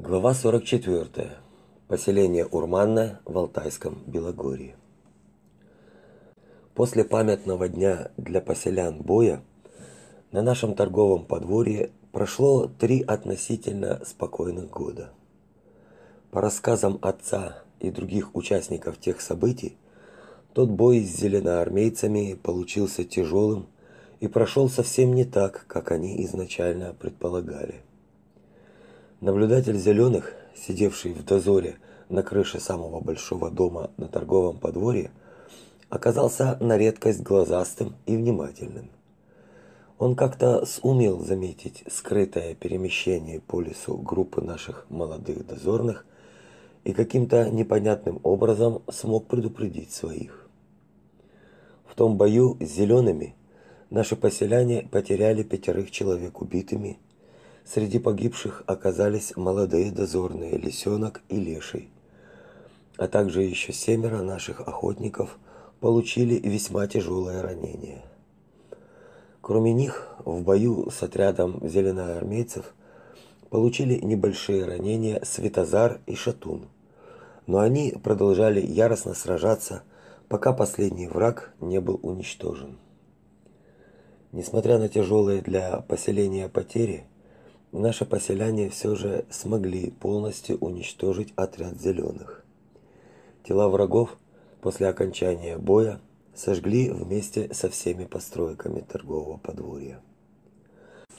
Глава 44. Поселение Урманное в Алтайском Белогорье. После памятного дня для поселян боя на нашем торговом подворье прошло три относительно спокойных года. По рассказам отца и других участников тех событий, тот бой с зеленоармейцами получился тяжелым и прошел совсем не так, как они изначально предполагали. Наблюдатель зеленых, сидевший в дозоре на крыше самого большого дома на торговом подворье, оказался на редкость глазастым и внимательным. Он как-то сумел заметить скрытое перемещение по лесу группы наших молодых дозорных и каким-то непонятным образом смог предупредить своих. В том бою с зелеными наши поселяне потеряли пятерых человек убитыми Среди погибших оказались молодые дозорные лисенок и леший, а также еще семеро наших охотников получили весьма тяжелое ранение. Кроме них, в бою с отрядом зеленоармейцев получили небольшие ранения Светозар и Шатун, но они продолжали яростно сражаться, пока последний враг не был уничтожен. Несмотря на тяжелые для поселения потери, наши поселяне все же смогли полностью уничтожить отряд зеленых. Тела врагов после окончания боя сожгли вместе со всеми постройками торгового подворья.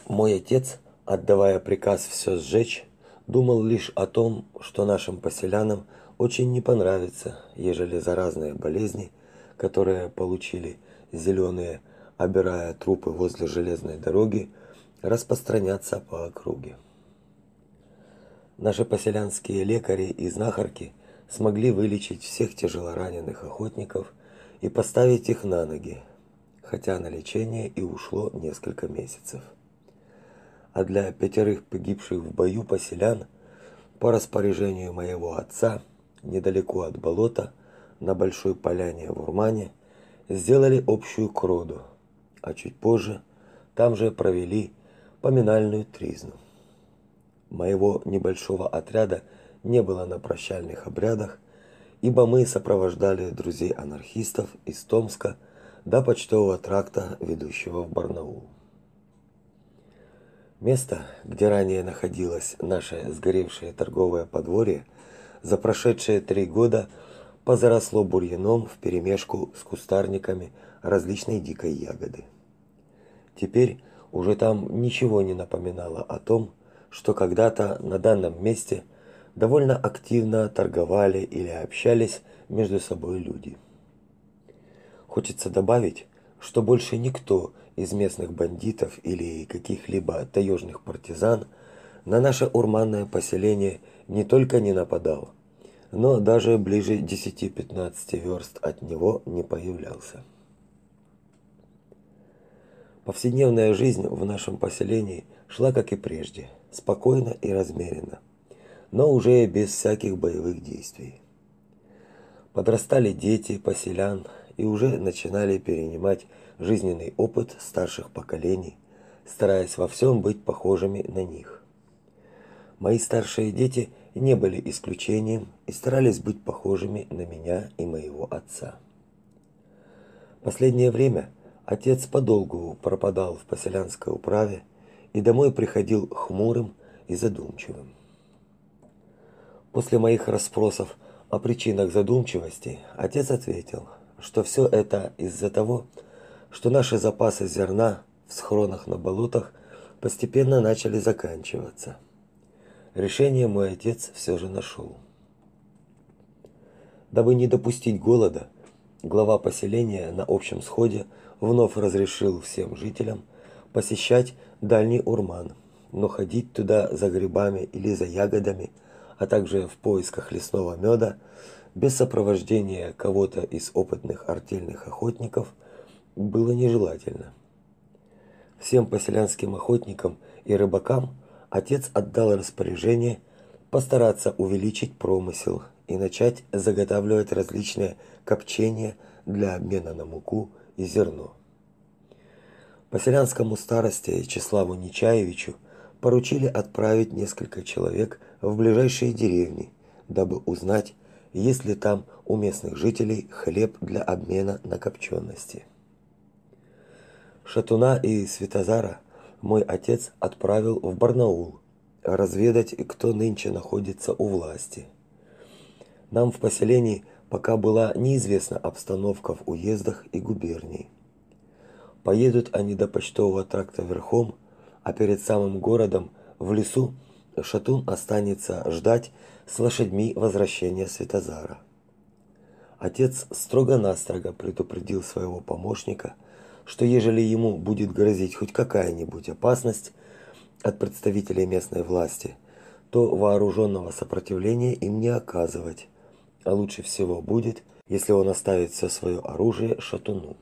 Мой отец, отдавая приказ все сжечь, думал лишь о том, что нашим поселянам очень не понравится, ежели заразные болезни, которые получили зеленые, обирая трупы возле железной дороги, распространяться по округе. Наши поселянские лекари и знахарки смогли вылечить всех тяжелораненых охотников и поставить их на ноги, хотя на лечение и ушло несколько месяцев. А для пятерых погибших в бою поселян по распоряжению моего отца недалеко от болота на большой поляне в Урмане сделали общую кроду, а чуть позже там же провели поминальную тризну. Моего небольшого отряда не было на прощальных обрядах, ибо мы сопровождали друзей-анархистов из Томска до почтового тракта, ведущего в Барнаул. Место, где ранее находилось наше сгоревшее торговое подворье, за прошедшие три года позаросло бурьяном вперемешку с кустарниками различной дикой ягоды. Теперь уже там ничего не напоминало о том, что когда-то на данном месте довольно активно торговали или общались между собой люди. Хочется добавить, что больше никто из местных бандитов или каких-либо таежных партизан на наше урманное поселение не только не нападал, но даже ближе 10-15 верст от него не появлялся. Повседневная жизнь в нашем поселении шла как и прежде, спокойно и размеренно, но уже без всяких боевых действий. Подрастали дети поселян и уже начинали перенимать жизненный опыт старших поколений, стараясь во всем быть похожими на них. Мои старшие дети не были исключением и старались быть похожими на меня и моего отца. Последнее время Отец подолгу пропадал в поселянской управе и домой приходил хмурым и задумчивым. После моих расспросов о причинах задумчивости отец ответил, что все это из-за того, что наши запасы зерна в схронах на болотах постепенно начали заканчиваться. Решение мой отец все же нашел. Дабы не допустить голода, глава поселения на общем сходе вновь разрешил всем жителям посещать дальний Урман, но ходить туда за грибами или за ягодами, а также в поисках лесного меда без сопровождения кого-то из опытных артельных охотников было нежелательно. Всем поселянским охотникам и рыбакам отец отдал распоряжение постараться увеличить промысел и начать заготавливать различные копчения для обмена на муку и зерно. Поселянскому старости Числаву Нечаевичу поручили отправить несколько человек в ближайшие деревни, дабы узнать, есть ли там у местных жителей хлеб для обмена на копчености. Шатуна и Светозара мой отец отправил в Барнаул разведать, кто нынче находится у власти. Нам в поселении пока была неизвестна обстановка в уездах и губернии. Поедут они до почтового тракта верхом, а перед самым городом в лесу Шатун останется ждать с лошадьми возвращения Светозара. Отец строго-настрого предупредил своего помощника, что ежели ему будет грозить хоть какая-нибудь опасность от представителей местной власти, то вооруженного сопротивления им не оказывать, а лучше всего будет, если он оставит все свое оружие шатуну.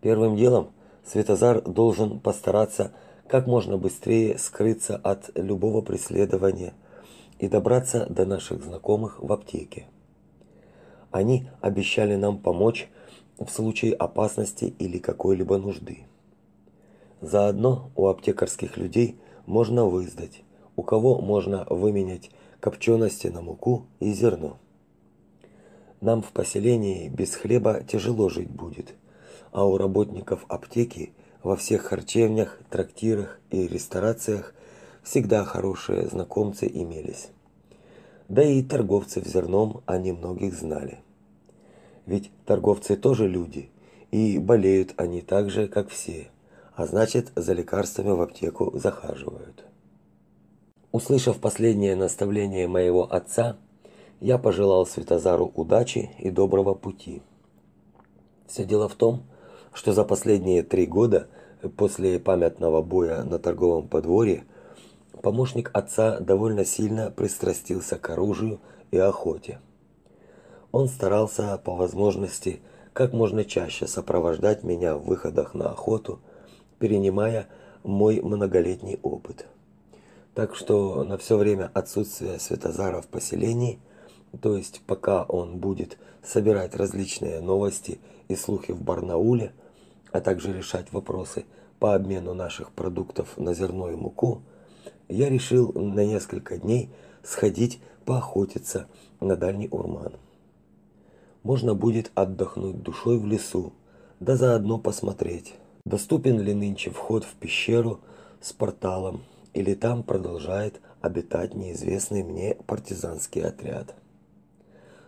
Первым делом Светозар должен постараться как можно быстрее скрыться от любого преследования и добраться до наших знакомых в аптеке. Они обещали нам помочь в случае опасности или какой-либо нужды. Заодно у аптекарских людей можно вызнать, у кого можно выменять копчености на муку и зерно. Нам в поселении без хлеба тяжело жить будет, а у работников аптеки во всех харчевнях, трактирах и ресторациях всегда хорошие знакомцы имелись. Да и торговцы в зерном они многих знали. Ведь торговцы тоже люди, и болеют они так же, как все, а значит, за лекарствами в аптеку захаживают. Услышав последнее наставление моего отца, я пожелал Святозару удачи и доброго пути. Все дело в том, что за последние три года после памятного боя на торговом подворье помощник отца довольно сильно пристрастился к оружию и охоте. Он старался по возможности как можно чаще сопровождать меня в выходах на охоту, перенимая мой многолетний опыт. Так что на все время отсутствия Светозара в поселении, то есть пока он будет собирать различные новости и слухи в Барнауле, а также решать вопросы по обмену наших продуктов на зерно и муку, я решил на несколько дней сходить поохотиться на Дальний Урман. Можно будет отдохнуть душой в лесу, да заодно посмотреть, доступен ли нынче вход в пещеру с порталом или там продолжает обитать неизвестный мне партизанский отряд.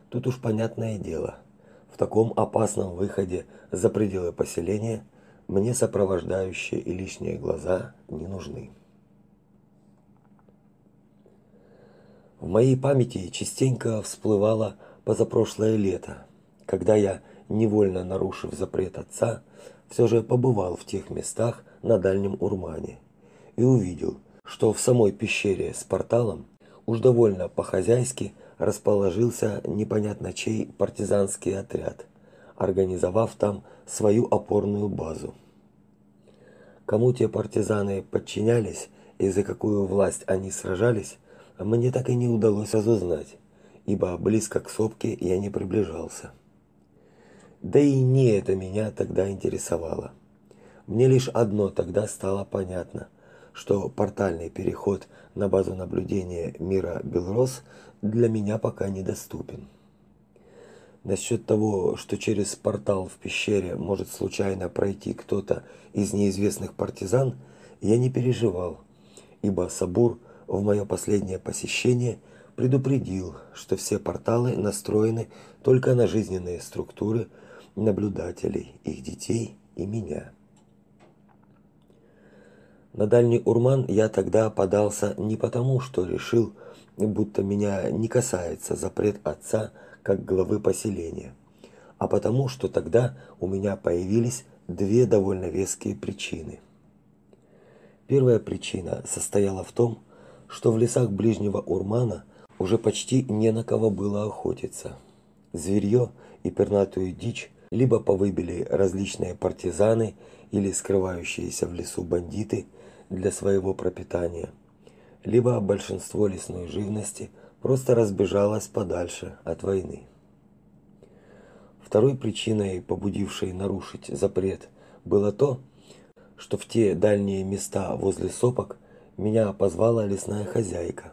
Тут уж понятное дело, в таком опасном выходе за пределы поселения мне сопровождающие и лишние глаза не нужны. В моей памяти частенько всплывало позапрошлое лето, когда я, невольно нарушив запрет отца, все же побывал в тех местах на Дальнем Урмане и увидел, что в самой пещере с порталом уж довольно по-хозяйски расположился непонятно чей партизанский отряд, организовав там свою опорную базу. Кому те партизаны подчинялись и за какую власть они сражались, мне так и не удалось разузнать, ибо близко к сопке я не приближался. Да и не это меня тогда интересовало. Мне лишь одно тогда стало понятно – что портальный переход на базу наблюдения мира Белрос для меня пока недоступен. Насчет того, что через портал в пещере может случайно пройти кто-то из неизвестных партизан, я не переживал, ибо Сабур в мое последнее посещение предупредил, что все порталы настроены только на жизненные структуры наблюдателей, их детей и меня. На Дальний Урман я тогда подался не потому, что решил, будто меня не касается запрет отца как главы поселения, а потому, что тогда у меня появились две довольно веские причины. Первая причина состояла в том, что в лесах ближнего Урмана уже почти не на кого было охотиться. Зверье и пернатую дичь либо повыбили различные партизаны или скрывающиеся в лесу бандиты – для своего пропитания, либо большинство лесной живности просто разбежалось подальше от войны. Второй причиной, побудившей нарушить запрет, было то, что в те дальние места возле сопок меня позвала лесная хозяйка.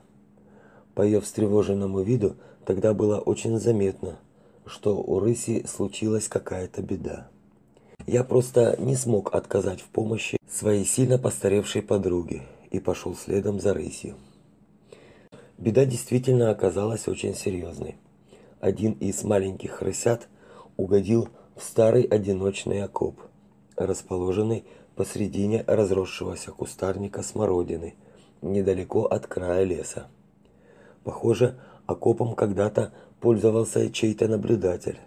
По ее встревоженному виду тогда было очень заметно, что у рыси случилась какая-то беда. Я просто не смог отказать в помощи своей сильно постаревшей подруге и пошел следом за рысью. Беда действительно оказалась очень серьезной. Один из маленьких рысят угодил в старый одиночный окоп, расположенный посредине разросшегося кустарника смородины, недалеко от края леса. Похоже, окопом когда-то пользовался чей-то наблюдатель,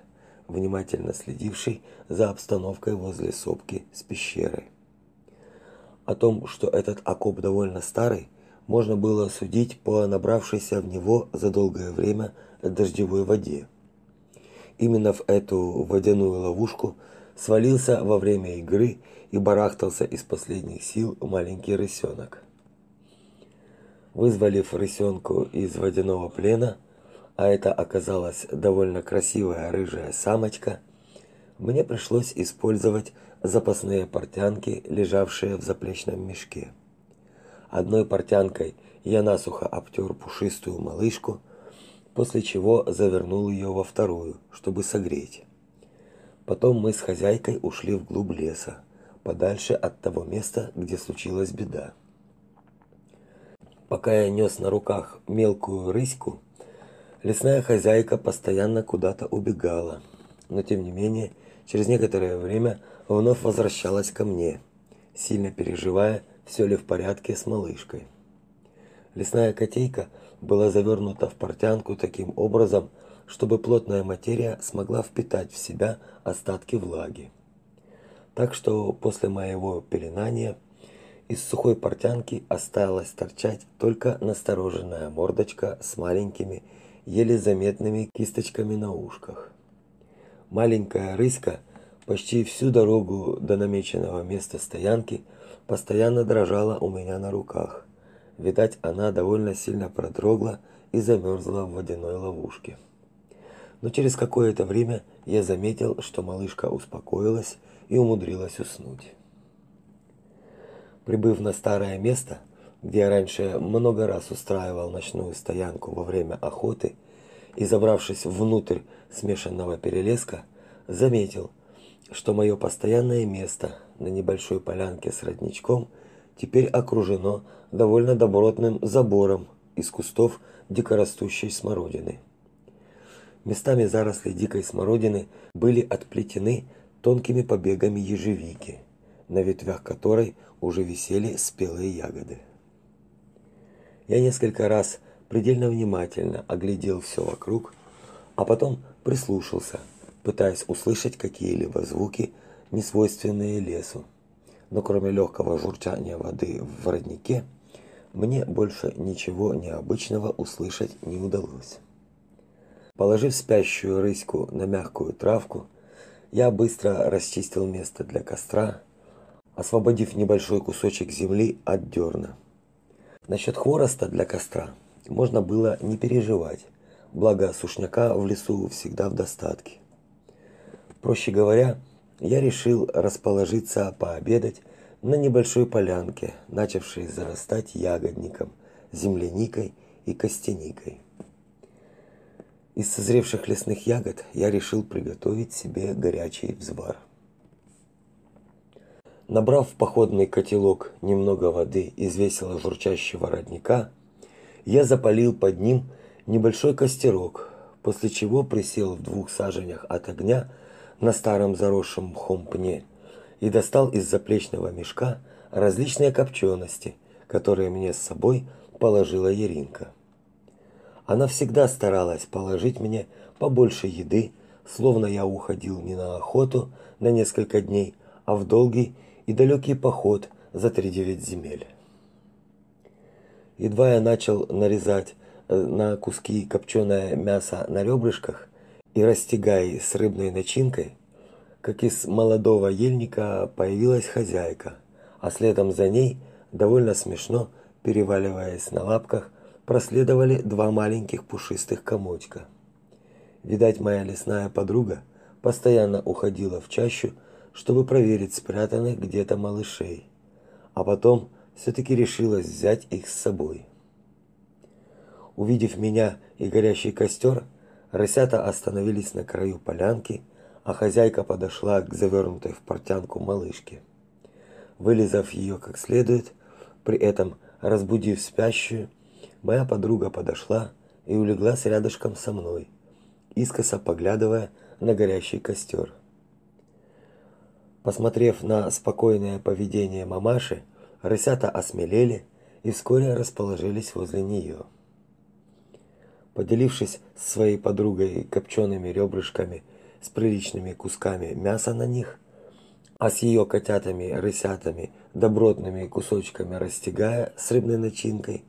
внимательно следивший за обстановкой возле сопки с пещерой. О том, что этот окоп довольно старый, можно было судить по набравшейся в него за долгое время дождевой воде. Именно в эту водяную ловушку свалился во время игры и барахтался из последних сил маленький рысенок. Вызволив рысенку из водяного плена, а это оказалась довольно красивая рыжая самочка, мне пришлось использовать запасные портянки, лежавшие в заплечном мешке. Одной портянкой я насухо обтер пушистую малышку, после чего завернул ее во вторую, чтобы согреть. Потом мы с хозяйкой ушли вглубь леса, подальше от того места, где случилась беда. Пока я нес на руках мелкую рыську, лесная хозяйка постоянно куда-то убегала, но тем не менее, через некоторое время вновь возвращалась ко мне, сильно переживая, все ли в порядке с малышкой. Лесная котейка была завернута в портянку таким образом, чтобы плотная материя смогла впитать в себя остатки влаги. Так что после моего пеленания из сухой портянки осталась торчать только настороженная мордочка с маленькими, еле заметными кисточками на ушках. Маленькая рыська почти всю дорогу до намеченного места стоянки – постоянно дрожала у меня на руках. Видать, она довольно сильно продрогла и замерзла в водяной ловушке. Но через какое-то время я заметил, что малышка успокоилась и умудрилась уснуть. Прибыв на старое место, где я раньше много раз устраивал ночную стоянку во время охоты, и забравшись внутрь смешанного перелеска, заметил, что мое постоянное место на небольшой полянке с родничком теперь окружено довольно добротным забором из кустов дикорастущей смородины. Местами заросли дикой смородины были отплетены тонкими побегами ежевики, на ветвях которой уже висели спелые ягоды. Я несколько раз предельно внимательно оглядел все вокруг, а потом прислушался – пытаясь услышать какие-либо звуки, несвойственные лесу. Но кроме легкого журчания воды в роднике, мне больше ничего необычного услышать не удалось. Положив спящую рыську на мягкую травку, я быстро расчистил место для костра, освободив небольшой кусочек земли от дерна. Насчет хвороста для костра можно было не переживать, благо сушняка в лесу всегда в достатке. Проще говоря, я решил расположиться пообедать на небольшой полянке, начавшей зарастать ягодником, земляникой и костяникой. Из созревших лесных ягод я решил приготовить себе горячий взвар. Набрав в походный котелок немного воды из весело журчащего родника, я запалил под ним небольшой костерок, после чего присел в двух саженях от огня на старом заросшем мхом пне и достал из заплечного мешка различные копчености, которые мне с собой положила Еринка. Она всегда старалась положить мне побольше еды, словно я уходил не на охоту на несколько дней, а в долгий и далекий поход за тридевять земель. Едва я начал нарезать э, на куски копченое мясо на ребрышках, и растягай с рыбной начинкой, как из молодого ельника появилась хозяйка, а следом за ней, довольно смешно, переваливаясь на лапках, проследовали два маленьких пушистых комочка. Видать, моя лесная подруга постоянно уходила в чащу, чтобы проверить спрятанных где-то малышей. а потом все-таки решилась взять их с собой. Увидев меня и горящий костер, рысята остановились на краю полянки, а хозяйка подошла к завернутой в портянку малышке. Вылизав ее как следует, при этом разбудив спящую, моя подруга подошла и улеглась рядышком со мной, искоса поглядывая на горящий костер. Посмотрев на спокойное поведение мамаши, рысята осмелели и вскоре расположились возле нее. Поделившись с своей подругой копчеными ребрышками с приличными кусками мяса на них, а с ее котятами-рысятами добротными кусочками растягая с рыбной начинкой,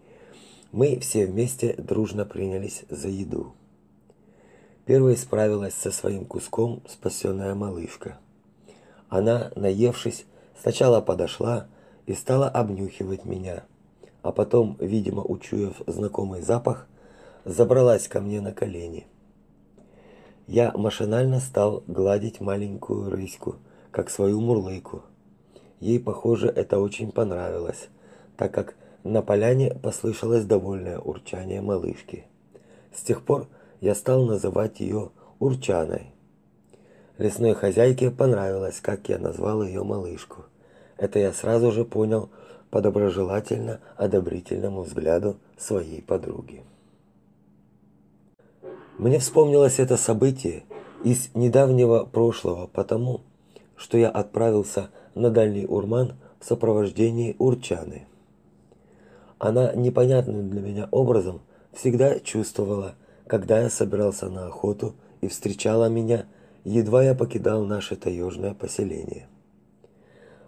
мы все вместе дружно принялись за еду. Первой справилась со своим куском спасенная малышка – она, наевшись, сначала подошла и стала обнюхивать меня, а потом, видимо, учуяв знакомый запах, забралась ко мне на колени. Я машинально стал гладить маленькую рыську, как свою мурлыку. Ей, похоже, это очень понравилось, так как на поляне послышалось довольное урчание малышки. С тех пор я стал называть ее Урчаной. Лесной хозяйке понравилось, как я назвал ее малышку. Это я сразу же понял по доброжелательно одобрительному взгляду своей подруги. Мне вспомнилось это событие из недавнего прошлого потому, что я отправился на дальний Урман в сопровождении Урчаны. Она непонятным для меня образом всегда чувствовала, когда я собирался на охоту и встречала меня – едва я покидал наше таежное поселение.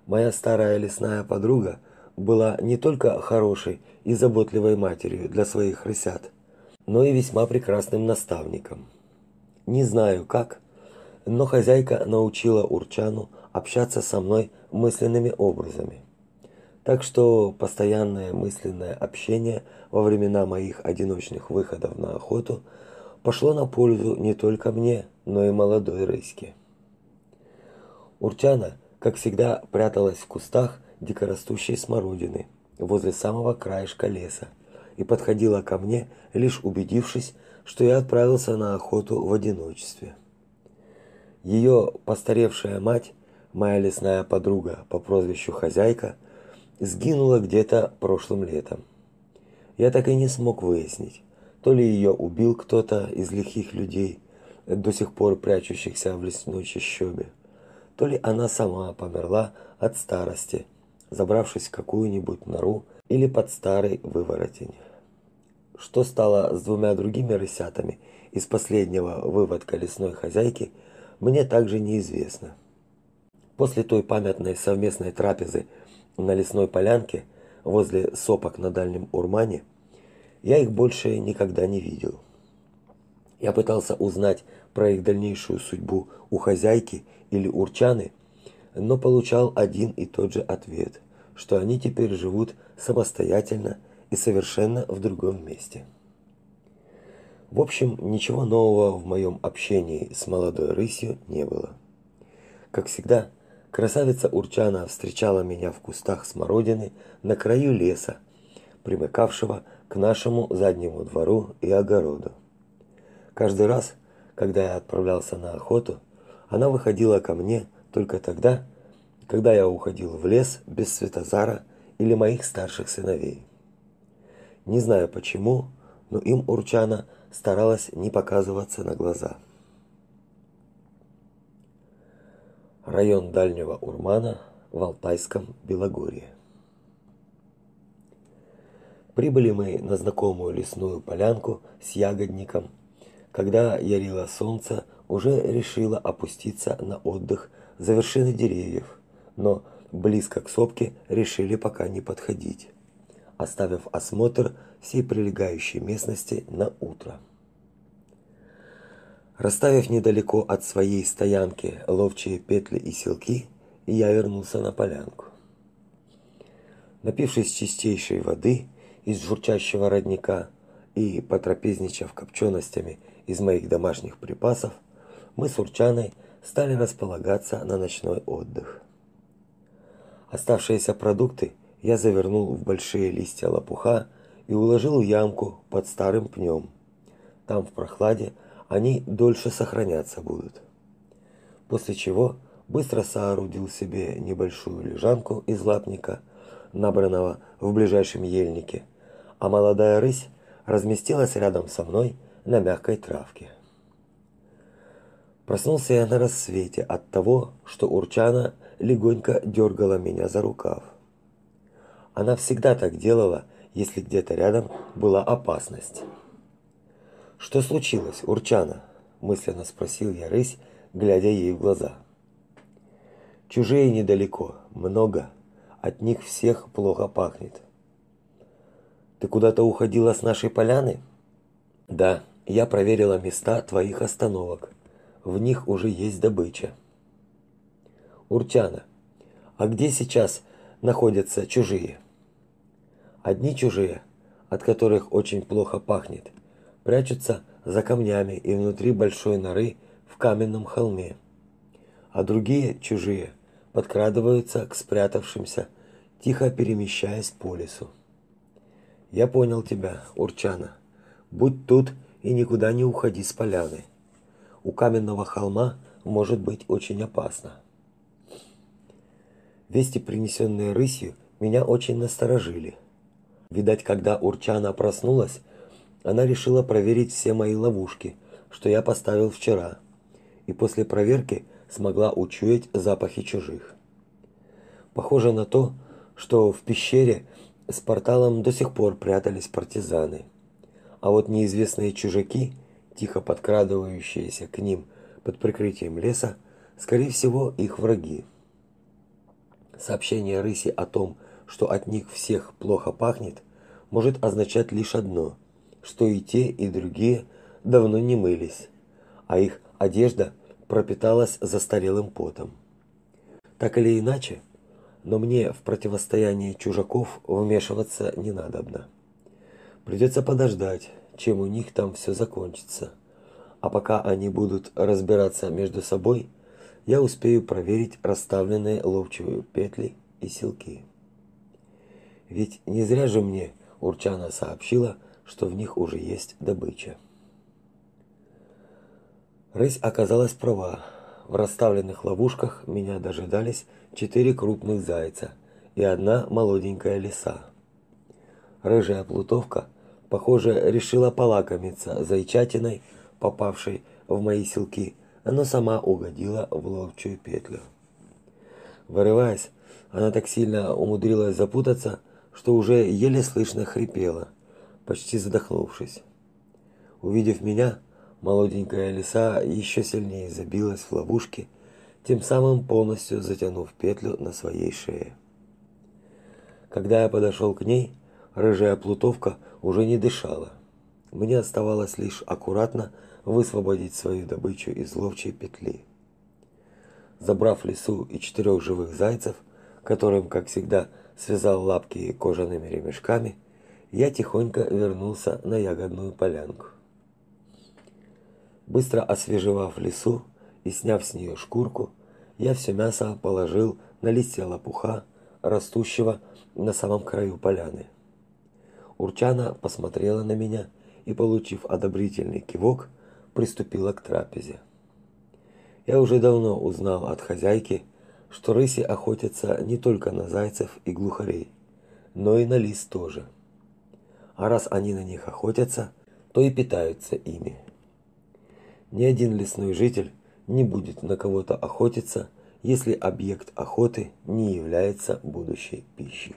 Моя старая лесная подруга была не только хорошей и заботливой матерью для своих рысят, но и весьма прекрасным наставником. Не знаю как, но хозяйка научила Урчану общаться со мной мысленными образами. Так что постоянное мысленное общение во времена моих одиночных выходов на охоту пошло на пользу не только мне, но и молодой рыське. Урчана, как всегда, пряталась в кустах дикорастущей смородины возле самого краешка леса и подходила ко мне, лишь убедившись, что я отправился на охоту в одиночестве. Ее постаревшая мать, моя лесная подруга по прозвищу Хозяйка, сгинула где-то прошлым летом. Я так и не смог выяснить, то ли ее убил кто-то из лихих людей, до сих пор прячущихся в лесной чащобе, то ли она сама померла от старости, забравшись в какую-нибудь нору или под старый выворотень. Что стало с двумя другими рысятами из последнего выводка лесной хозяйки, мне также неизвестно. После той памятной совместной трапезы на лесной полянке возле сопок на Дальнем Урмане я их больше никогда не видел. Я пытался узнать про их дальнейшую судьбу у хозяйки или урчаны, но получал один и тот же ответ, что они теперь живут самостоятельно и совершенно в другом месте. В общем, ничего нового в моем общении с молодой рысью не было. Как всегда, красавица Урчана встречала меня в кустах смородины на краю леса, примыкавшего к нашему заднему двору и огороду. Каждый раз, когда я отправлялся на охоту, она выходила ко мне только тогда, когда я уходил в лес без Светозара или моих старших сыновей. Не знаю почему, но им Урчана старалась не показываться на глаза. Район Дальнего Урмана в Алтайском Белогорье. Прибыли мы на знакомую лесную полянку с ягодником – когда ярило солнце, уже решило опуститься на отдых за вершины деревьев, но близко к сопке решили пока не подходить, оставив осмотр всей прилегающей местности на утро. Расставив недалеко от своей стоянки ловчие петли и селки, я вернулся на полянку. Напившись чистейшей воды из журчащего родника и потрапезничав копченостями из моих домашних припасов, мы с Урчаной стали располагаться на ночной отдых. Оставшиеся продукты я завернул в большие листья лопуха и уложил в ямку под старым пнем. Там в прохладе они дольше сохраняться будут. После чего быстро соорудил себе небольшую лежанку из лапника, набранного в ближайшем ельнике, а молодая рысь разместилась рядом со мной на мягкой травке. Проснулся я на рассвете от того, что Урчана легонько дергала меня за рукав. Она всегда так делала, если где-то рядом была опасность. Что случилось, Урчана? мысленно спросил я рысь, глядя ей в глаза. Чужие недалеко, много, от них всех плохо пахнет. Ты куда-то уходила с нашей поляны? Да, я проверила места твоих остановок. В них уже есть добыча. Урчана, а где сейчас находятся чужие? Одни чужие, от которых очень плохо пахнет, прячутся за камнями и внутри большой норы в каменном холме. А другие чужие подкрадываются к спрятавшимся, тихо перемещаясь по лесу. Я понял тебя, Урчана. Будь тут и никуда не уходи с поляны. У каменного холма может быть очень опасно. Вести, принесенные рысью, меня очень насторожили. Видать, когда Урчана проснулась, она решила проверить все мои ловушки, что я поставил вчера, и после проверки смогла учуять запахи чужих. Похоже на то, что в пещере с порталом до сих пор прятались партизаны. А вот неизвестные чужаки, тихо подкрадывающиеся к ним под прикрытием леса, скорее всего, их враги. Сообщение рыси о том, что от них всех плохо пахнет, может означать лишь одно, что и те, и другие давно не мылись, а их одежда пропиталась застарелым потом. Так или иначе, но мне в противостоянии чужаков вмешиваться не надобно. Придется подождать, чем у них там все закончится. А пока они будут разбираться между собой, я успею проверить расставленные ловчие петли и силки. Ведь не зря же мне Урчана сообщила, что в них уже есть добыча. Рысь оказалась права. В расставленных ловушках меня дожидались четыре крупных зайца и одна молоденькая лиса. Рыжая плутовка, похоже, решила полакомиться зайчатиной, попавшей в мои селки, но сама угодила в ловчую петлю. Вырываясь, она так сильно умудрилась запутаться, что уже еле слышно хрипела, почти задохнувшись. Увидев меня, Молоденькая лиса еще сильнее забилась в ловушке, тем самым полностью затянув петлю на своей шее. Когда я подошел к ней, рыжая плутовка уже не дышала. Мне оставалось лишь аккуратно высвободить свою добычу из ловчей петли. Забрав лису и четырех живых зайцев, которым, как всегда, связал лапки кожаными ремешками, я тихонько вернулся на ягодную полянку. Быстро освежевав лису и сняв с нее шкурку, я все мясо положил на листья лопуха, растущего на самом краю поляны. Урчана посмотрела на меня и, получив одобрительный кивок, приступила к трапезе. Я уже давно узнал от хозяйки, что рыси охотятся не только на зайцев и глухарей, но и на лис тоже. А раз они на них охотятся, то и питаются ими ни один лесной житель не будет на кого-то охотиться, если объект охоты не является будущей пищей.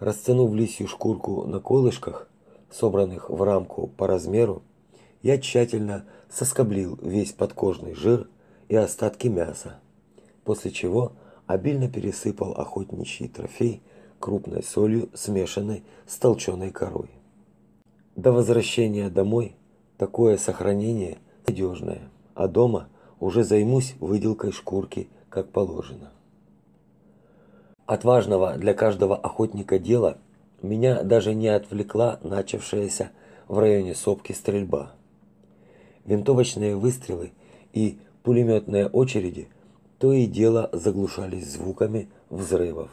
Растянув лисью шкурку на колышках, собранных в рамку по размеру, я тщательно соскоблил весь подкожный жир и остатки мяса, после чего обильно пересыпал охотничий трофей крупной солью, смешанной с толченой корой. До возвращения домой Такое сохранение надежное, а дома уже займусь выделкой шкурки, как положено. От важного для каждого охотника дела меня даже не отвлекла начавшаяся в районе сопки стрельба. Винтовочные выстрелы и пулеметные очереди то и дело заглушались звуками взрывов.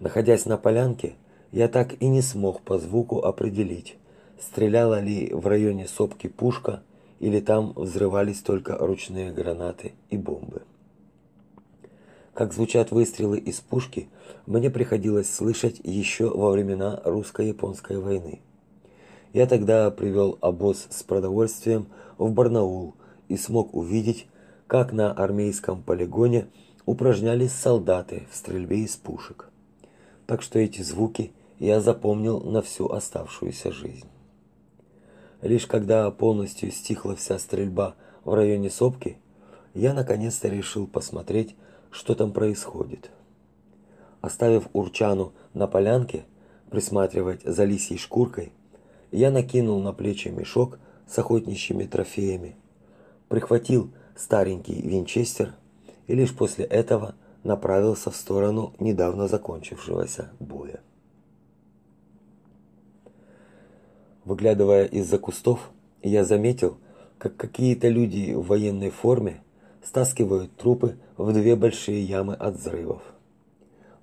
Находясь на полянке, я так и не смог по звуку определить, стреляла ли в районе сопки пушка или там взрывались только ручные гранаты и бомбы. Как звучат выстрелы из пушки, мне приходилось слышать еще во времена русско-японской войны. Я тогда привел обоз с продовольствием в Барнаул и смог увидеть, как на армейском полигоне упражнялись солдаты в стрельбе из пушек. Так что эти звуки я запомнил на всю оставшуюся жизнь. Лишь когда полностью стихла вся стрельба в районе сопки, я наконец-то решил посмотреть, что там происходит. Оставив Урчану на полянке присматривать за лисьей шкуркой, я накинул на плечи мешок с охотничьими трофеями, прихватил старенький винчестер и лишь после этого направился в сторону недавно закончившегося боя. Выглядывая из-за кустов, я заметил, как какие-то люди в военной форме стаскивают трупы в две большие ямы от взрывов.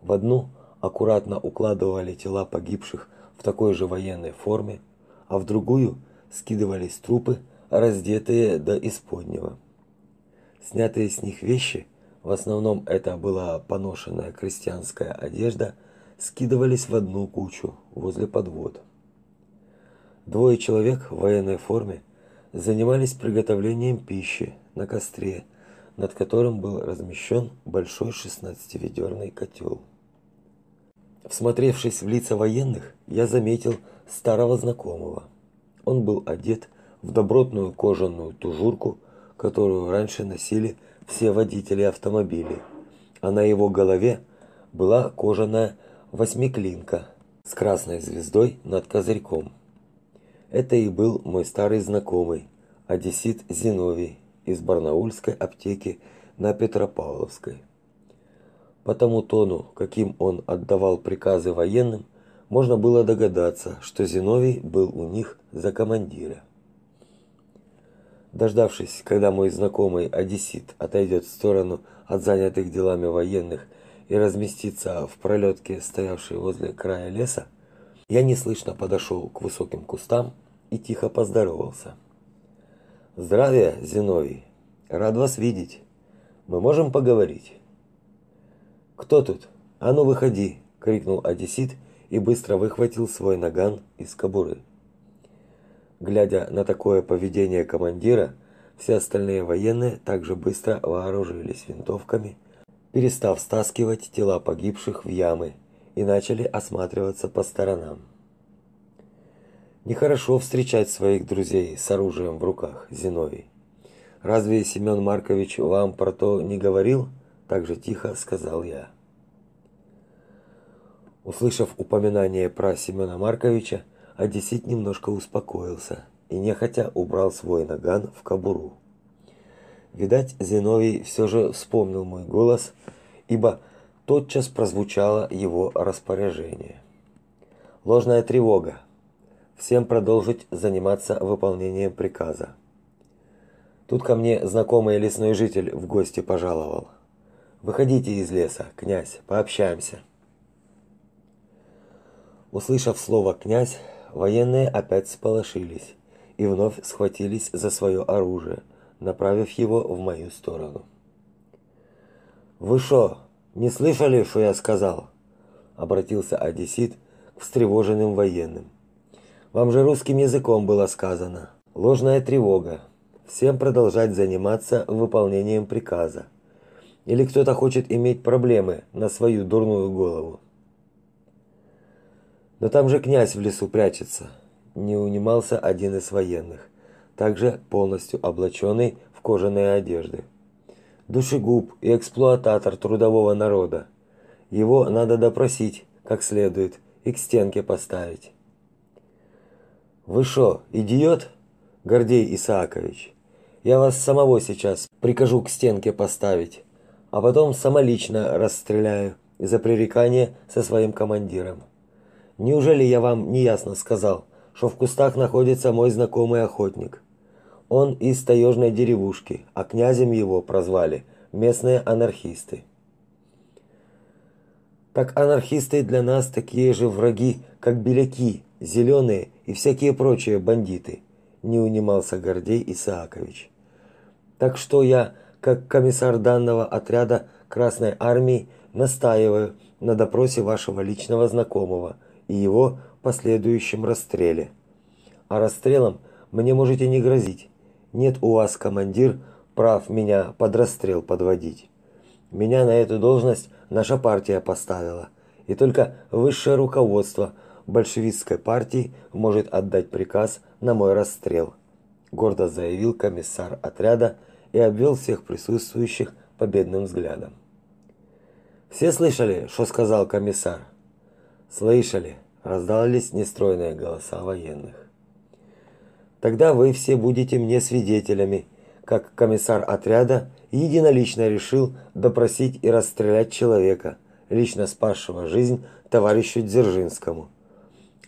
В одну аккуратно укладывали тела погибших в такой же военной форме, а в другую скидывались трупы, раздетые до исподнего. Снятые с них вещи, в основном это была поношенная крестьянская одежда, скидывались в одну кучу возле подвод. Двое человек в военной форме занимались приготовлением пищи на костре, над которым был размещен большой 16-ведерный котел. Всмотревшись в лица военных, я заметил старого знакомого. Он был одет в добротную кожаную тужурку, которую раньше носили все водители автомобилей, а на его голове была кожаная восьмиклинка с красной звездой над козырьком. Это и был мой старый знакомый, одессит Зиновий из барнаульской аптеки на Петропавловской. По тому тону, каким он отдавал приказы военным, можно было догадаться, что Зиновий был у них за командира. Дождавшись, когда мой знакомый одессит отойдет в сторону от занятых делами военных и разместится в пролетке, стоявшей возле края леса, я неслышно подошел к высоким кустам и тихо поздоровался. Здравия, Зиновий. Рад вас видеть. Мы можем поговорить. Кто тут? А ну выходи, крикнул одессит и быстро выхватил свой наган из кобуры. Глядя на такое поведение командира, все остальные военные также быстро вооружились винтовками, перестав стаскивать тела погибших в ямы и начали осматриваться по сторонам. Нехорошо встречать своих друзей с оружием в руках, Зиновий. Разве Семен Маркович вам про то не говорил? Так же тихо сказал я. Услышав упоминание про Семена Марковича, Одессит немножко успокоился и нехотя убрал свой наган в кобуру. Видать, Зиновий все же вспомнил мой голос, ибо тотчас прозвучало его распоряжение. Ложная тревога всем продолжить заниматься выполнением приказа. Тут ко мне знакомый лесной житель в гости пожаловал. Выходите из леса, князь, пообщаемся. Услышав слово князь, военные опять сполошились и вновь схватились за свое оружие, направив его в мою сторону. Вы что, не слышали, что я сказал? обратился одессит к встревоженным военным. Вам же русским языком было сказано. Ложная тревога. Всем продолжать заниматься выполнением приказа. Или кто-то хочет иметь проблемы на свою дурную голову. Но там же князь в лесу прячется. Не унимался один из военных, также полностью облаченный в кожаные одежды. Душегуб и эксплуататор трудового народа. Его надо допросить как следует и к стенке поставить. Вы что, идиот? Гордей Исаакович. Я вас самого сейчас прикажу к стенке поставить, а потом самолично расстреляю за пререкание со своим командиром. Неужели я вам не ясно сказал, что в кустах находится мой знакомый охотник? Он из таежной деревушки, а князем его прозвали местные анархисты. Так анархисты для нас такие же враги, как беляки, зеленые и всякие прочие бандиты, не унимался Гордей Исаакович. Так что я, как комиссар данного отряда Красной армии, настаиваю на допросе вашего личного знакомого и его последующем расстреле. А расстрелом мне можете не грозить. Нет у вас, командир, прав меня под расстрел подводить. Меня на эту должность наша партия поставила, и только высшее руководство большевистской партии может отдать приказ на мой расстрел, гордо заявил комиссар отряда и обвел всех присутствующих победным взглядом. Все слышали, что сказал комиссар? Слышали, раздались нестройные голоса военных. Тогда вы все будете мне свидетелями, как комиссар отряда единолично решил допросить и расстрелять человека, лично спасшего жизнь товарищу Дзержинскому.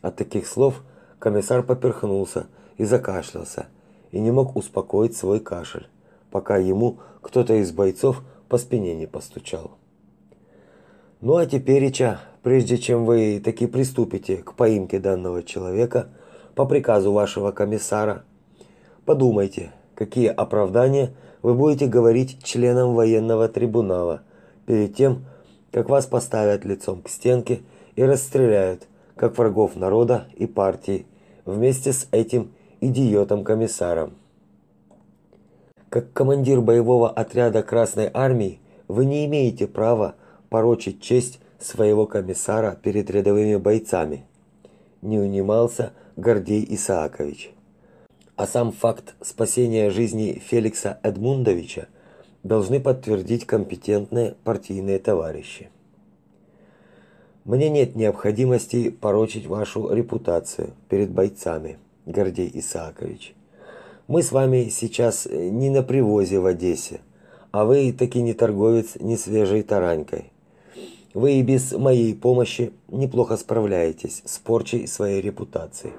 От таких слов комиссар поперхнулся и закашлялся, и не мог успокоить свой кашель, пока ему кто-то из бойцов по спине не постучал. Ну а теперь, Ича, прежде чем вы таки приступите к поимке данного человека по приказу вашего комиссара, подумайте, какие оправдания вы будете говорить членам военного трибунала перед тем, как вас поставят лицом к стенке и расстреляют, как врагов народа и партии, вместе с этим идиотом-комиссаром. Как командир боевого отряда Красной армии, вы не имеете права порочить честь своего комиссара перед рядовыми бойцами. Не унимался Гордей Исаакович. А сам факт спасения жизни Феликса Эдмундовича должны подтвердить компетентные партийные товарищи. Мне нет необходимости порочить вашу репутацию перед бойцами, Гордей Исаакович. Мы с вами сейчас не на привозе в Одессе, а вы таки не торговец не свежей таранькой. Вы и без моей помощи неплохо справляетесь с порчей своей репутации.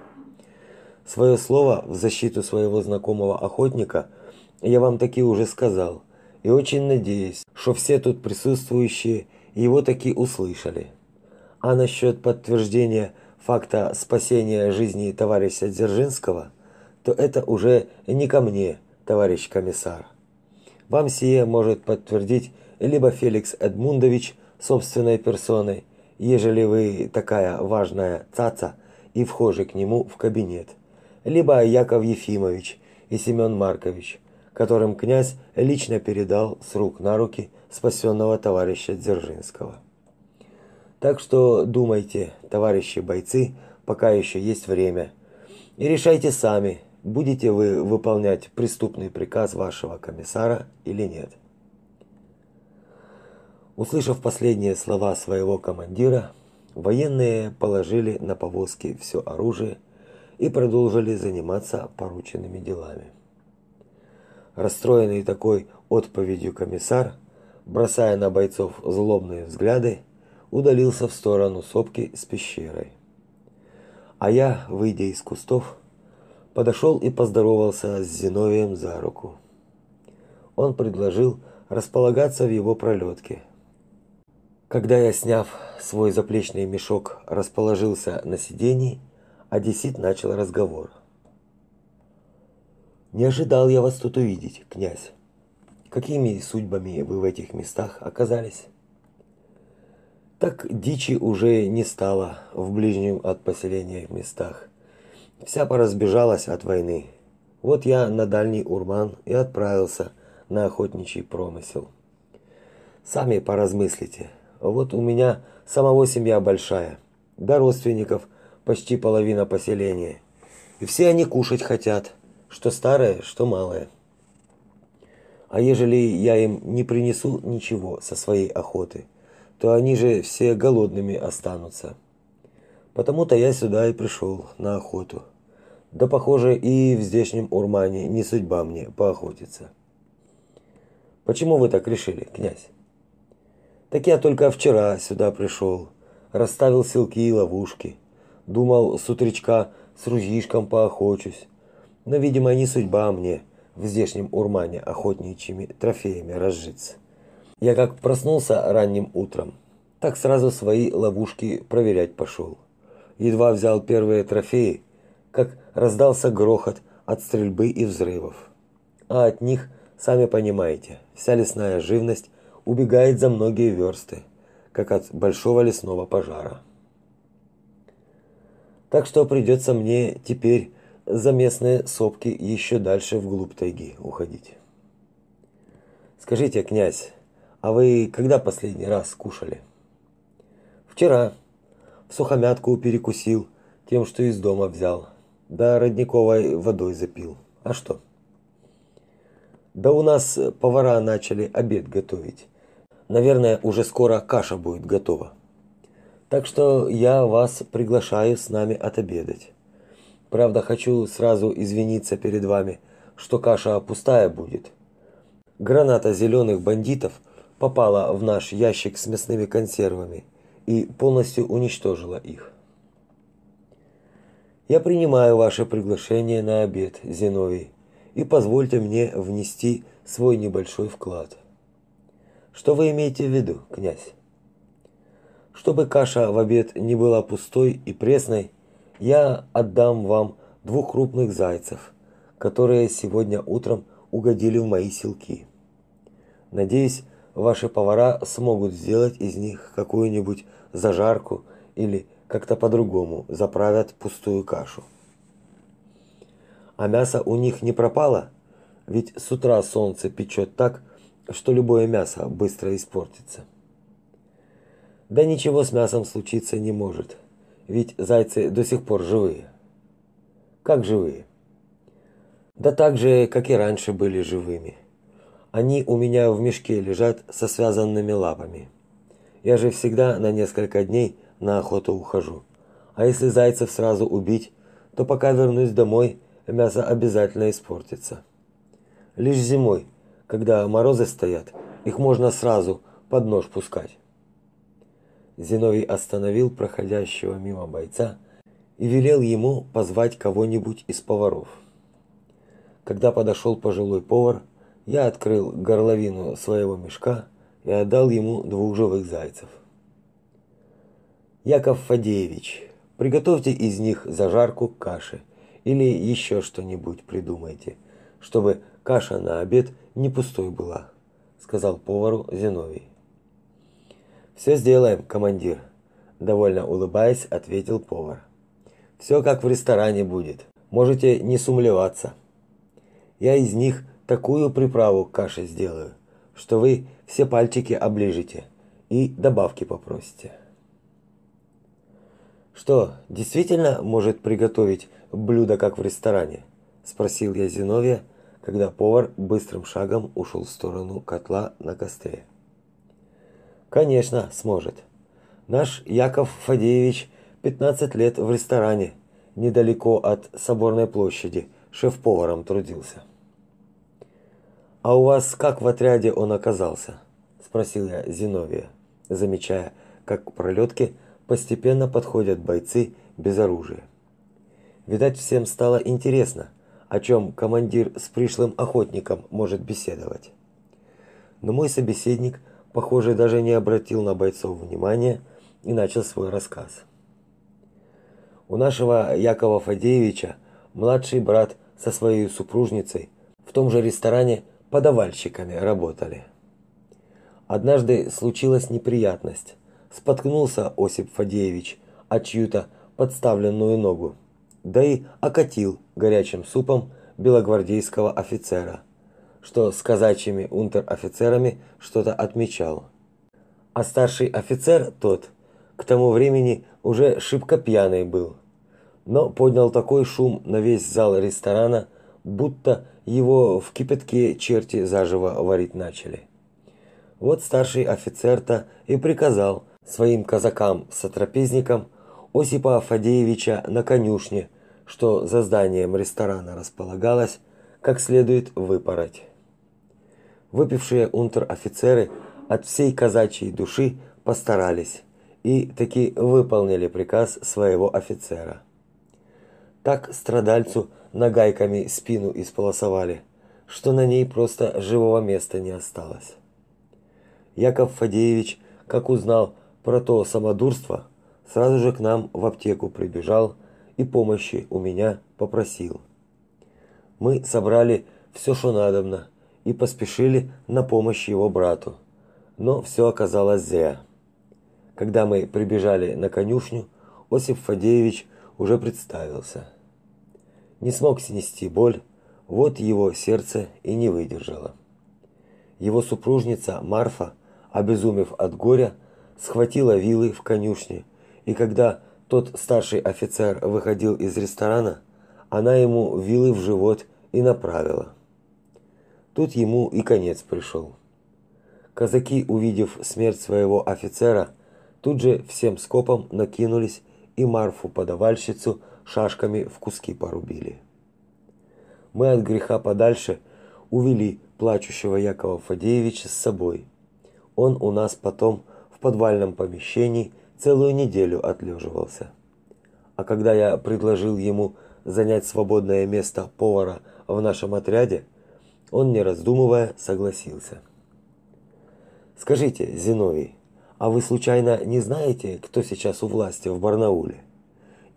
Свое слово в защиту своего знакомого охотника я вам таки уже сказал, и очень надеюсь, что все тут присутствующие его таки услышали. А насчет подтверждения факта спасения жизни товарища Дзержинского, то это уже не ко мне, товарищ комиссар. Вам сие может подтвердить либо Феликс Эдмундович, собственной персоной, ежели вы такая важная цаца и вхожи к нему в кабинет, либо Яков Ефимович и Семен Маркович, которым князь лично передал с рук на руки спасенного товарища Дзержинского. Так что думайте, товарищи бойцы, пока еще есть время, и решайте сами, будете вы выполнять преступный приказ вашего комиссара или нет. Услышав последние слова своего командира, военные положили на повозки все оружие и продолжили заниматься порученными делами. Расстроенный такой отповедью комиссар, бросая на бойцов злобные взгляды, удалился в сторону сопки с пещерой. А я, выйдя из кустов, подошел и поздоровался с Зиновием за руку. Он предложил располагаться в его пролетке – когда я, сняв свой заплечный мешок, расположился на сиденье, одессит начал разговор. Не ожидал я вас тут увидеть, князь. Какими судьбами вы в этих местах оказались? Так дичи уже не стало в ближнем от поселения местах. Вся поразбежалась от войны. Вот я на дальний Урман и отправился на охотничий промысел. Сами поразмыслите, вот у меня самого семья большая, да родственников почти половина поселения. И все они кушать хотят, что старое, что малое. А ежели я им не принесу ничего со своей охоты, то они же все голодными останутся. Потому-то я сюда и пришел на охоту. Да, похоже, и в здешнем Урмане не судьба мне поохотиться. Почему вы так решили, князь? Так я только вчера сюда пришел, расставил силки и ловушки. Думал, с утречка с ружьишком поохочусь. Но, видимо, не судьба мне в здешнем урмане охотничьими трофеями разжиться. Я как проснулся ранним утром, так сразу свои ловушки проверять пошел. Едва взял первые трофеи, как раздался грохот от стрельбы и взрывов. А от них, сами понимаете, вся лесная живность убегает за многие версты, как от большого лесного пожара. Так что придется мне теперь за местные сопки еще дальше вглубь тайги уходить. Скажите, князь, а вы когда последний раз кушали? Вчера. В сухомятку перекусил тем, что из дома взял. Да родниковой водой запил. А что? Да у нас повара начали обед готовить. Наверное, уже скоро каша будет готова. Так что я вас приглашаю с нами отобедать. Правда, хочу сразу извиниться перед вами, что каша пустая будет. Граната зеленых бандитов попала в наш ящик с мясными консервами и полностью уничтожила их. Я принимаю ваше приглашение на обед, Зиновий, и позвольте мне внести свой небольшой вклад. Что вы имеете в виду, князь? Чтобы каша в обед не была пустой и пресной, я отдам вам двух крупных зайцев, которые сегодня утром угодили в мои селки. Надеюсь, ваши повара смогут сделать из них какую-нибудь зажарку или как-то по-другому заправят пустую кашу. А мясо у них не пропало? Ведь с утра солнце печет так, что любое мясо быстро испортится. Да ничего с мясом случиться не может, ведь зайцы до сих пор живые. Как живые? Да так же, как и раньше были живыми. Они у меня в мешке лежат со связанными лапами. Я же всегда на несколько дней на охоту ухожу. А если зайцев сразу убить, то пока вернусь домой, мясо обязательно испортится. Лишь зимой, когда морозы стоят, их можно сразу под нож пускать. Зиновий остановил проходящего мимо бойца и велел ему позвать кого-нибудь из поваров. Когда подошел пожилой повар, я открыл горловину своего мешка и отдал ему двух живых зайцев. Яков Фадеевич, приготовьте из них зажарку каши или еще что-нибудь придумайте, чтобы каша на обед не пустой была, сказал повару Зиновий. Все сделаем, командир, довольно улыбаясь, ответил повар. Все как в ресторане будет. Можете не сумлеваться. Я из них такую приправу к каше сделаю, что вы все пальчики оближете и добавки попросите. Что, действительно может приготовить блюдо как в ресторане? спросил я Зиновия, когда повар быстрым шагом ушел в сторону котла на костре. Конечно, сможет. Наш Яков Фадеевич 15 лет в ресторане недалеко от Соборной площади шеф-поваром трудился. А у вас как в отряде он оказался? спросил я Зиновия, замечая, как к пролетке постепенно подходят бойцы без оружия. Видать, всем стало интересно, о чем командир с пришлым охотником может беседовать. Но мой собеседник, похоже, даже не обратил на бойцов внимания и начал свой рассказ. У нашего Якова Фадеевича младший брат со своей супружницей в том же ресторане подавальщиками работали. Однажды случилась неприятность. Споткнулся Осип Фадеевич о чью-то подставленную ногу, да и окатил горячим супом белогвардейского офицера, что с казачьими унтер-офицерами что-то отмечал. А старший офицер тот к тому времени уже шибко пьяный был, но поднял такой шум на весь зал ресторана, будто его в кипятке черти заживо варить начали. Вот старший офицер-то и приказал своим казакам-сотрапезникам Осипа Фадеевича на конюшне, что за зданием ресторана располагалось, как следует выпороть. Выпившие унтер-офицеры от всей казачьей души постарались и таки выполнили приказ своего офицера. Так страдальцу нагайками спину исполосовали, что на ней просто живого места не осталось. Яков Фадеевич, как узнал про то самодурство, сразу же к нам в аптеку прибежал и помощи у меня попросил. Мы собрали все, что надобно, и поспешили на помощь его брату. Но все оказалось зря. Когда мы прибежали на конюшню, Осип Фадеевич уже представился. Не смог снести боль, вот его сердце и не выдержало. Его супружница Марфа, обезумев от горя, схватила вилы в конюшне, и когда тот старший офицер выходил из ресторана, она ему вилы в живот и направила. Тут ему и конец пришел. Казаки, увидев смерть своего офицера, тут же всем скопом накинулись и Марфу подавальщицу шашками в куски порубили. Мы от греха подальше увели плачущего Якова Фадеевича с собой. Он у нас потом в подвальном помещении целую неделю отлеживался. А когда я предложил ему занять свободное место повара в нашем отряде, он, не раздумывая, согласился. Скажите, Зиновий, а вы случайно не знаете, кто сейчас у власти в Барнауле?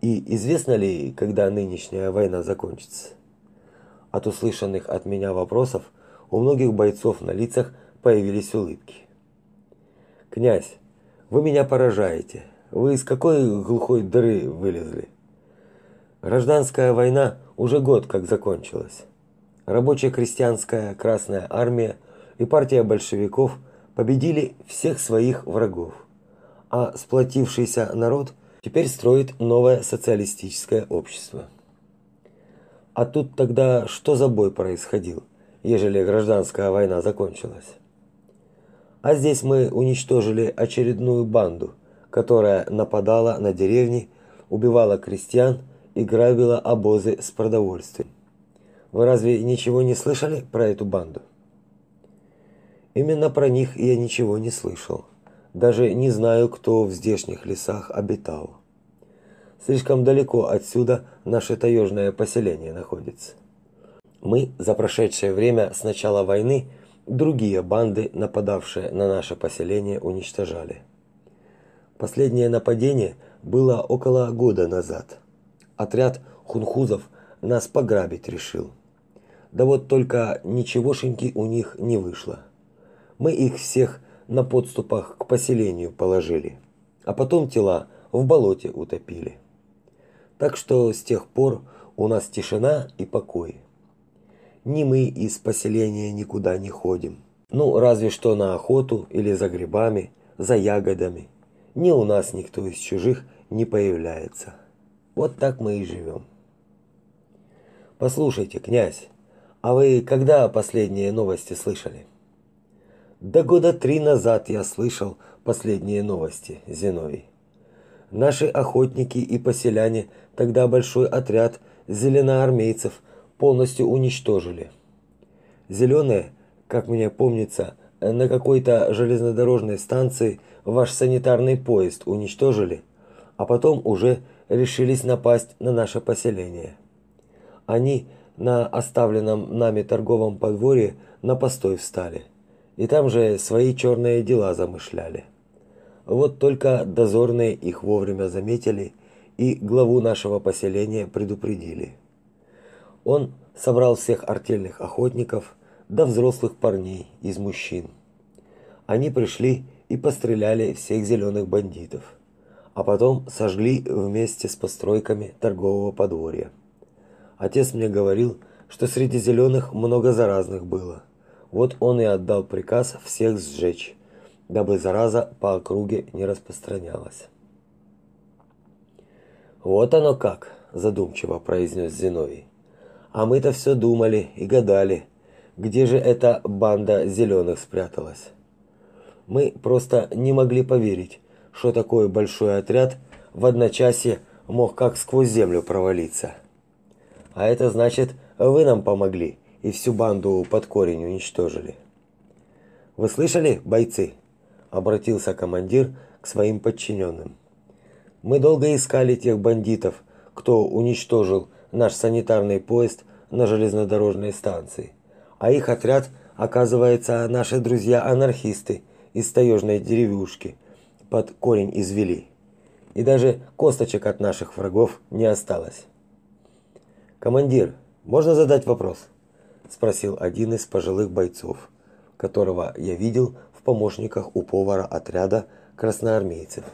И известно ли, когда нынешняя война закончится? От услышанных от меня вопросов у многих бойцов на лицах появились улыбки. Князь, вы меня поражаете. Вы из какой глухой дыры вылезли? Гражданская война уже год как закончилась рабочая крестьянская Красная армия и партия большевиков победили всех своих врагов, а сплотившийся народ теперь строит новое социалистическое общество. А тут тогда что за бой происходил, ежели гражданская война закончилась? А здесь мы уничтожили очередную банду, которая нападала на деревни, убивала крестьян и грабила обозы с продовольствием. Вы разве ничего не слышали про эту банду? Именно про них я ничего не слышал. Даже не знаю, кто в здешних лесах обитал. Слишком далеко отсюда наше таежное поселение находится. Мы за прошедшее время с начала войны другие банды, нападавшие на наше поселение, уничтожали. Последнее нападение было около года назад. Отряд хунхузов нас пограбить решил. Да вот только ничегошеньки у них не вышло. Мы их всех на подступах к поселению положили, а потом тела в болоте утопили. Так что с тех пор у нас тишина и покой. Ни мы из поселения никуда не ходим. Ну, разве что на охоту или за грибами, за ягодами. Ни у нас никто из чужих не появляется. Вот так мы и живем. Послушайте, князь, а вы когда последние новости слышали? Да года три назад я слышал последние новости, Зиновий. Наши охотники и поселяне тогда большой отряд зеленоармейцев полностью уничтожили. Зеленые, как мне помнится, на какой-то железнодорожной станции ваш санитарный поезд уничтожили, а потом уже решились напасть на наше поселение. Они на оставленном нами торговом подворье на постой встали. И там же свои черные дела замышляли. Вот только дозорные их вовремя заметили и главу нашего поселения предупредили. Он собрал всех артельных охотников да взрослых парней из мужчин. Они пришли и постреляли всех зеленых бандитов, а потом сожгли вместе с постройками торгового подворья. Отец мне говорил, что среди зеленых много заразных было. Вот он и отдал приказ всех сжечь, дабы зараза по округе не распространялась. Вот оно как, задумчиво произнес Зиновий. А мы-то все думали и гадали, где же эта банда зеленых спряталась. Мы просто не могли поверить, что такой большой отряд в одночасье мог как сквозь землю провалиться. А это значит, вы нам помогли и всю банду под корень уничтожили. Вы слышали, бойцы? обратился командир к своим подчиненным. Мы долго искали тех бандитов, кто уничтожил наш санитарный поезд на железнодорожной станции. А их отряд, оказывается, наши друзья-анархисты из таежной деревушки, под корень извели. И даже косточек от наших врагов не осталось. Командир, можно задать вопрос? Спросил один из пожилых бойцов, которого я видел в помощниках у повара отряда красноармейцев.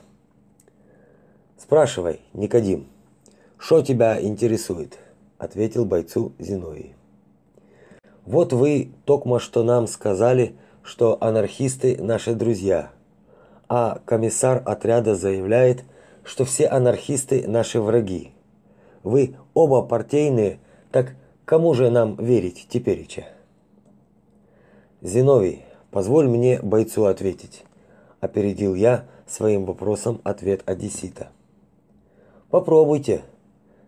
Спрашивай, Никодим. Что тебя интересует? ответил бойцу Зиновий. Вот вы только что нам сказали, что анархисты наши друзья. А комиссар отряда заявляет, что все анархисты наши враги. Вы оба партийные, так кому же нам верить тепереча? Зиновий, позволь мне бойцу ответить, опередил я своим вопросом ответ одессита. Попробуйте.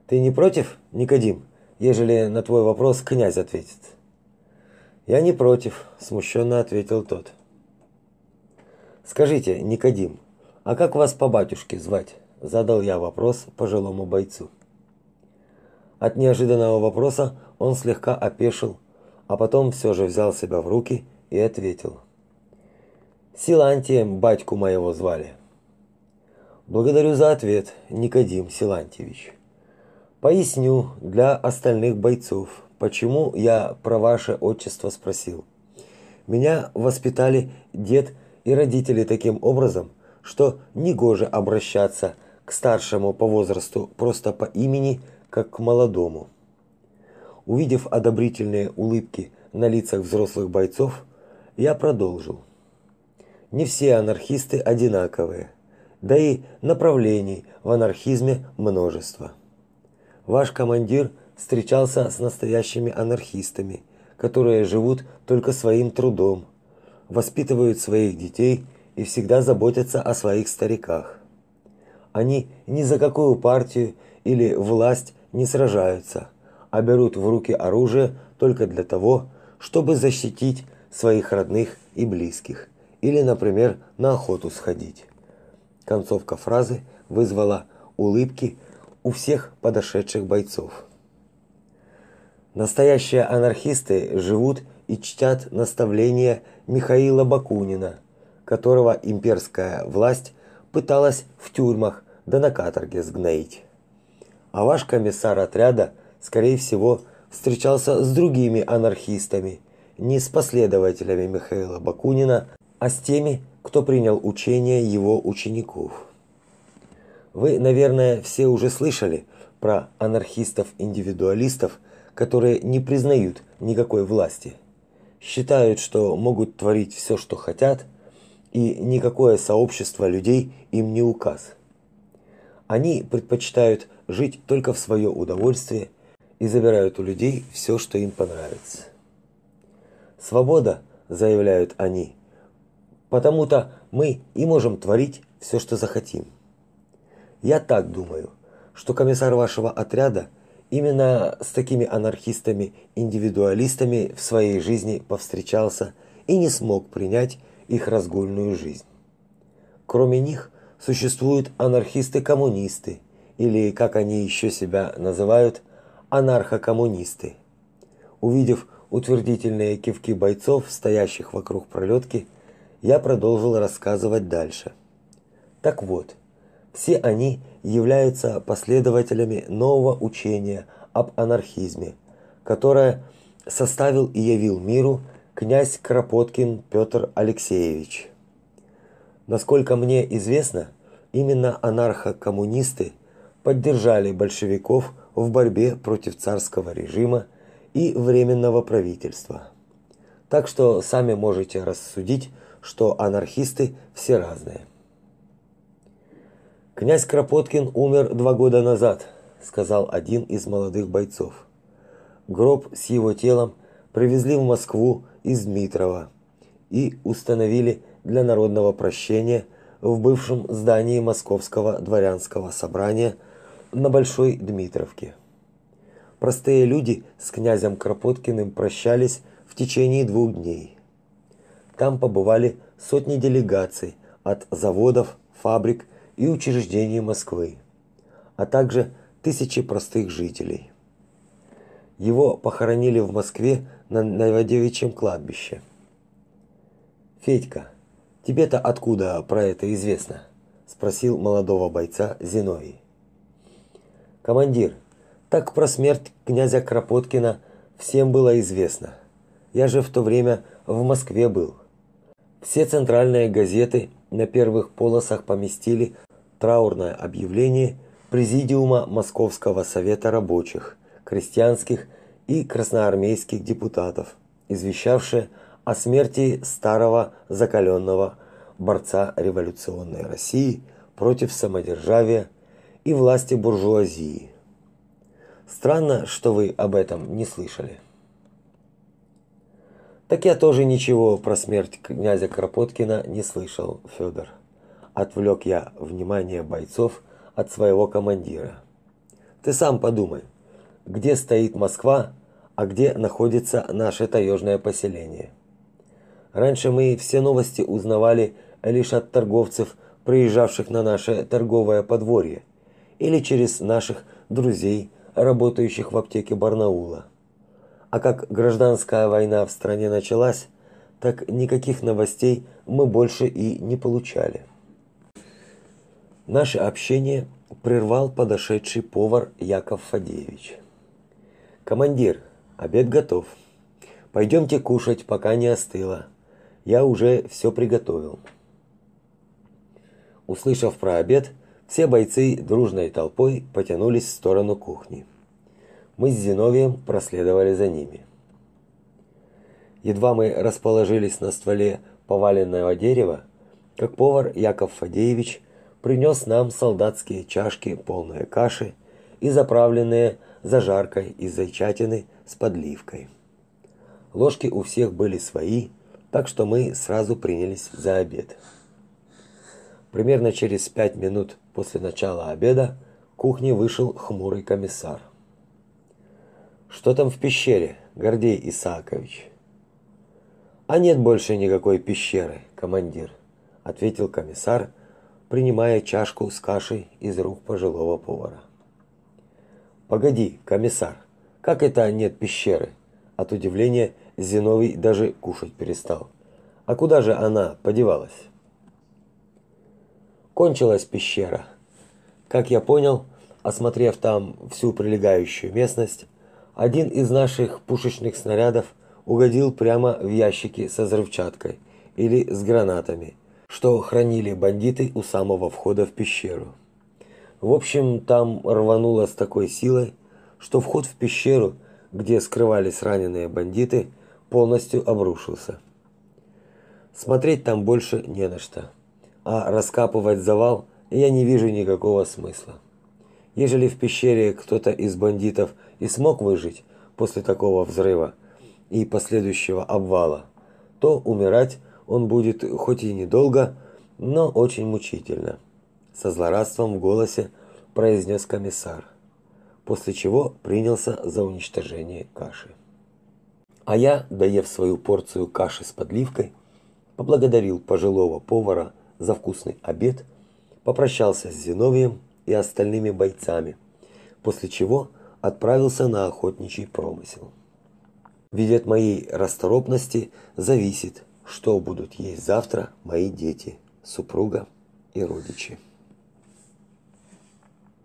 Ты не против, Никодим, ежели на твой вопрос князь ответит? Я не против, смущенно ответил тот. Скажите, Никодим, а как вас по батюшке звать? задал я вопрос пожилому бойцу. От неожиданного вопроса он слегка опешил, а потом все же взял себя в руки и ответил: Силантием батьку моего звали. Благодарю за ответ, Никодим Силантьевич. Поясню для остальных бойцов, почему я про ваше отчество спросил. Меня воспитали дед и родители таким образом, что негоже обращаться к старшему по возрасту просто по имени, как к молодому. Увидев одобрительные улыбки на лицах взрослых бойцов, я продолжил. Не все анархисты одинаковые, да и направлений в анархизме множество. Ваш командир – встречался с настоящими анархистами, которые живут только своим трудом, воспитывают своих детей и всегда заботятся о своих стариках. Они ни за какую партию или власть не сражаются, а берут в руки оружие только для того, чтобы защитить своих родных и близких, или, например, на охоту сходить. Концовка фразы вызвала улыбки у всех подошедших бойцов. Настоящие анархисты живут и чтят наставления Михаила Бакунина, которого имперская власть пыталась в тюрьмах да на каторге сгноить. А ваш комиссар отряда, скорее всего, встречался с другими анархистами, не с последователями Михаила Бакунина, а с теми, кто принял учение его учеников. Вы, наверное, все уже слышали про анархистов-индивидуалистов, которые не признают никакой власти, считают, что могут творить все, что хотят, и никакое сообщество людей им не указ. Они предпочитают жить только в свое удовольствие и забирают у людей все, что им понравится. Свобода, заявляют они, потому-то мы и можем творить все, что захотим. Я так думаю, что комиссар вашего отряда Именно с такими анархистами-индивидуалистами в своей жизни повстречался и не смог принять их разгульную жизнь. Кроме них существуют анархисты-коммунисты, или, как они еще себя называют, анархокоммунисты. Увидев утвердительные кивки бойцов, стоящих вокруг пролетки, я продолжил рассказывать дальше. Так вот, все они являются последователями нового учения об анархизме, которое составил и явил миру князь Кропоткин Петр Алексеевич. Насколько мне известно, именно анархо-коммунисты поддержали большевиков в борьбе против царского режима и временного правительства. Так что сами можете рассудить, что анархисты все разные. Князь Кропоткин умер два года назад, сказал один из молодых бойцов. Гроб с его телом привезли в Москву из Дмитрова и установили для народного прощения в бывшем здании Московского дворянского собрания на Большой Дмитровке. Простые люди с князем Кропоткиным прощались в течение двух дней. Там побывали сотни делегаций от заводов, фабрик и учреждений Москвы, а также тысячи простых жителей. Его похоронили в Москве на Новодевичьем кладбище. Федька, тебе-то откуда про это известно? спросил молодого бойца Зиновий. Командир, так про смерть князя Кропоткина всем было известно. Я же в то время в Москве был. Все центральные газеты на первых полосах поместили траурное объявление Президиума Московского совета рабочих, крестьянских и красноармейских депутатов, извещавшее о смерти старого закаленного борца революционной России против самодержавия и власти буржуазии. Странно, что вы об этом не слышали. Так я тоже ничего про смерть князя Кропоткина не слышал, Федор. Отвлек я внимание бойцов от своего командира. Ты сам подумай, где стоит Москва, а где находится наше таежное поселение. Раньше мы все новости узнавали лишь от торговцев, приезжавших на наше торговое подворье, или через наших друзей, работающих в аптеке Барнаула. А как гражданская война в стране началась, так никаких новостей мы больше и не получали. Наше общение прервал подошедший повар Яков Фадеевич. Командир, обед готов. Пойдемте кушать, пока не остыло. Я уже все приготовил. Услышав про обед, все бойцы дружной толпой потянулись в сторону кухни мы с Зиновием проследовали за ними. Едва мы расположились на стволе поваленного дерева, как повар Яков Фадеевич принес нам солдатские чашки, полные каши и заправленные зажаркой из зайчатины с подливкой. Ложки у всех были свои, так что мы сразу принялись за обед. Примерно через пять минут после начала обеда к кухне вышел хмурый комиссар. Что там в пещере, Гордей Исаакович? А нет больше никакой пещеры, командир, ответил комиссар, принимая чашку с кашей из рук пожилого повара. Погоди, комиссар, как это нет пещеры? От удивления Зиновий даже кушать перестал. А куда же она подевалась? Кончилась пещера. Как я понял, осмотрев там всю прилегающую местность, один из наших пушечных снарядов угодил прямо в ящики со взрывчаткой или с гранатами, что хранили бандиты у самого входа в пещеру. В общем, там рвануло с такой силой, что вход в пещеру, где скрывались раненые бандиты, полностью обрушился. Смотреть там больше не на что, а раскапывать завал я не вижу никакого смысла. Ежели в пещере кто-то из бандитов и смог выжить после такого взрыва и последующего обвала, то умирать он будет хоть и недолго, но очень мучительно. Со злорадством в голосе произнес комиссар, после чего принялся за уничтожение каши. А я, доев свою порцию каши с подливкой, поблагодарил пожилого повара за вкусный обед, попрощался с Зиновием и остальными бойцами, после чего отправился на охотничий промысел. Ведь от моей расторопности зависит, что будут есть завтра мои дети, супруга и родичи.